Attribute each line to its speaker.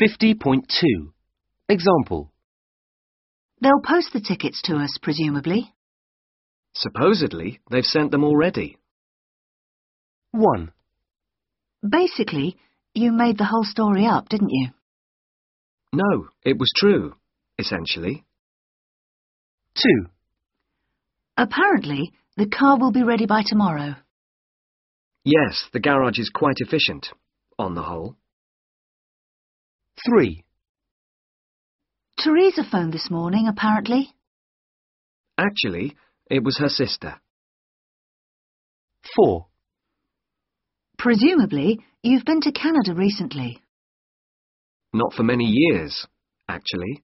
Speaker 1: 50.2 Example
Speaker 2: They'll post the tickets to us, presumably.
Speaker 3: Supposedly, they've sent them already.
Speaker 1: 1,
Speaker 2: Basically, you made the whole story up, didn't you?
Speaker 3: No, it was true, essentially.
Speaker 1: 2,
Speaker 2: Apparently, the car will be ready by tomorrow.
Speaker 3: Yes, the garage is quite efficient, on the whole.
Speaker 1: 3,
Speaker 2: Teresa phoned this morning, apparently.
Speaker 3: Actually, it was her sister.
Speaker 1: 4,
Speaker 2: Presumably, you've been to Canada recently.
Speaker 3: Not for many years, actually.